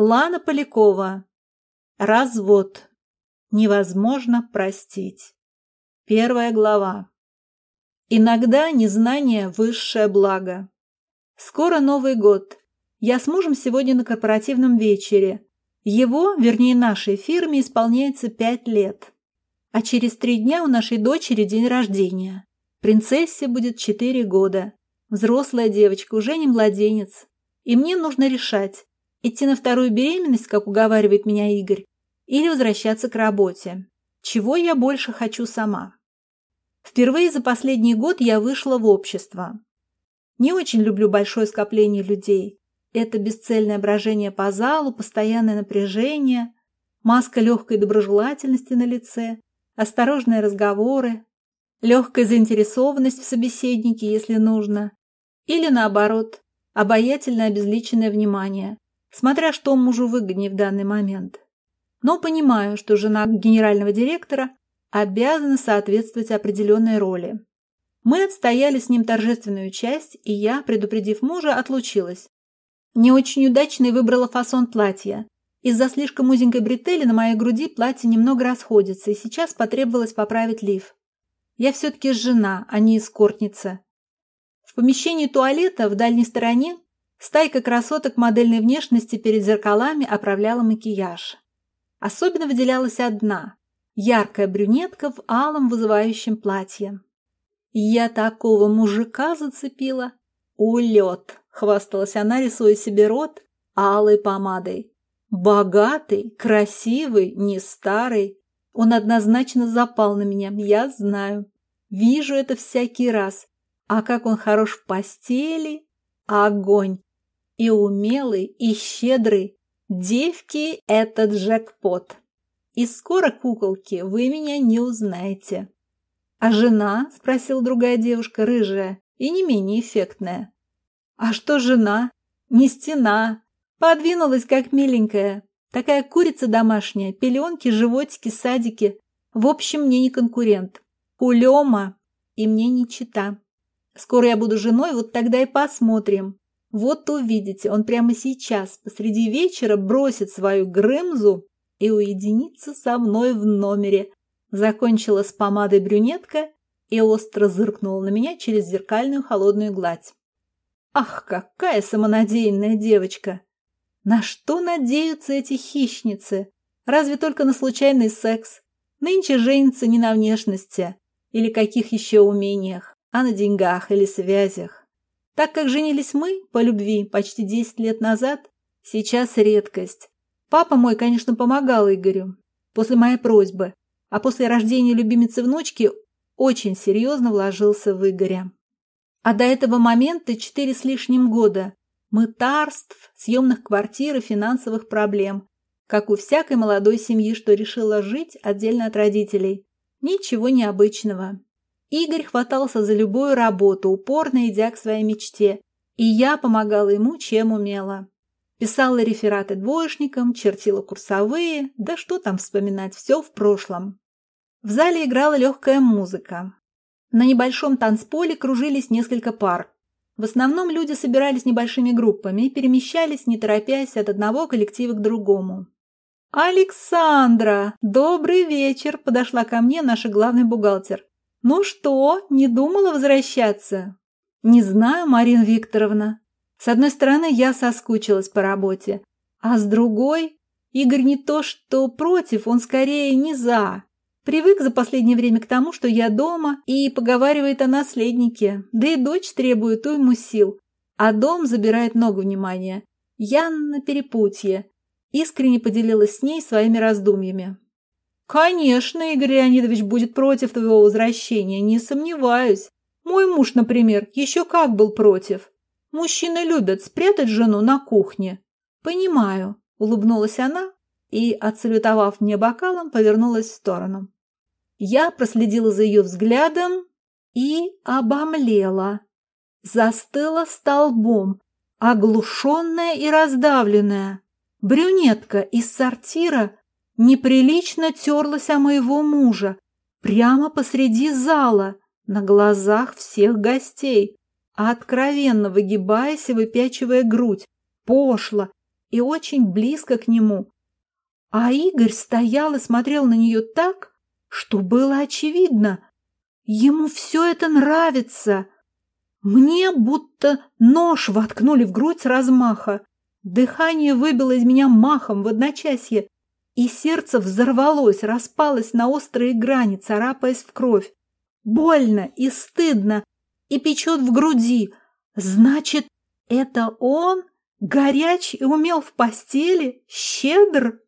Лана Полякова. Развод. Невозможно простить. Первая глава. Иногда незнание – высшее благо. Скоро Новый год. Я с мужем сегодня на корпоративном вечере. Его, вернее нашей фирме, исполняется пять лет. А через три дня у нашей дочери день рождения. Принцессе будет четыре года. Взрослая девочка, уже не младенец. И мне нужно решать, Идти на вторую беременность, как уговаривает меня Игорь, или возвращаться к работе. Чего я больше хочу сама? Впервые за последний год я вышла в общество. Не очень люблю большое скопление людей. Это бесцельное брожение по залу, постоянное напряжение, маска легкой доброжелательности на лице, осторожные разговоры, легкая заинтересованность в собеседнике, если нужно, или наоборот, обаятельное обезличенное внимание, смотря что мужу выгоднее в данный момент. Но понимаю, что жена генерального директора обязана соответствовать определенной роли. Мы отстояли с ним торжественную часть, и я, предупредив мужа, отлучилась. Не очень удачный выбрала фасон платья. Из-за слишком узенькой бретели на моей груди платье немного расходится, и сейчас потребовалось поправить лиф. Я все-таки жена, а не эскортница. В помещении туалета в дальней стороне Стайка красоток модельной внешности перед зеркалами оправляла макияж. Особенно выделялась одна – яркая брюнетка в алом вызывающем платье. «Я такого мужика зацепила!» «Улет!» – хвасталась она, рисуя себе рот алой помадой. «Богатый, красивый, не старый. Он однозначно запал на меня, я знаю. Вижу это всякий раз. А как он хорош в постели! Огонь! И умелый, и щедрый. Девки – это джекпот. И скоро, куколки, вы меня не узнаете. А жена? – спросила другая девушка, рыжая и не менее эффектная. А что жена? Не стена. Подвинулась, как миленькая. Такая курица домашняя, пеленки, животики, садики. В общем, мне не конкурент. Кулема. И мне не чита. Скоро я буду женой, вот тогда и посмотрим, вот увидите, он прямо сейчас, посреди вечера, бросит свою грымзу и уединится со мной в номере. Закончила с помадой брюнетка и остро зыркнула на меня через зеркальную холодную гладь. Ах, какая самонадеянная девочка! На что надеются эти хищницы? Разве только на случайный секс? Нынче женятся не на внешности или каких еще умениях, а на деньгах или связях. Так как женились мы по любви почти 10 лет назад, сейчас редкость. Папа мой, конечно, помогал Игорю после моей просьбы, а после рождения любимицы внучки очень серьезно вложился в Игоря. А до этого момента четыре с лишним года мытарств, съемных квартир и финансовых проблем, как у всякой молодой семьи, что решила жить отдельно от родителей. Ничего необычного. Игорь хватался за любую работу, упорно идя к своей мечте, и я помогала ему, чем умела. Писала рефераты двоечникам, чертила курсовые, да что там вспоминать, все в прошлом. В зале играла легкая музыка. На небольшом танцполе кружились несколько пар. В основном люди собирались небольшими группами и перемещались, не торопясь, от одного коллектива к другому. «Александра! Добрый вечер!» – подошла ко мне наша главный бухгалтер. «Ну что, не думала возвращаться?» «Не знаю, Марина Викторовна. С одной стороны, я соскучилась по работе, а с другой, Игорь не то что против, он скорее не за. Привык за последнее время к тому, что я дома и поговаривает о наследнике, да и дочь требует уйму сил, а дом забирает много внимания. Я на перепутье. Искренне поделилась с ней своими раздумьями. «Конечно, Игорь Леонидович будет против твоего возвращения, не сомневаюсь. Мой муж, например, еще как был против. Мужчины любят спрятать жену на кухне». «Понимаю», — улыбнулась она и, отсалютовав мне бокалом, повернулась в сторону. Я проследила за ее взглядом и обомлела. Застыла столбом, оглушенная и раздавленная. Брюнетка из сортира неприлично терлась о моего мужа прямо посреди зала, на глазах всех гостей, а откровенно выгибаясь и выпячивая грудь, пошло, и очень близко к нему. А Игорь стоял и смотрел на нее так, что было очевидно. Ему все это нравится. Мне будто нож воткнули в грудь с размаха. Дыхание выбило из меня махом в одночасье, и сердце взорвалось, распалось на острые грани, царапаясь в кровь. Больно и стыдно, и печет в груди. Значит, это он? Горяч и умел в постели? Щедр?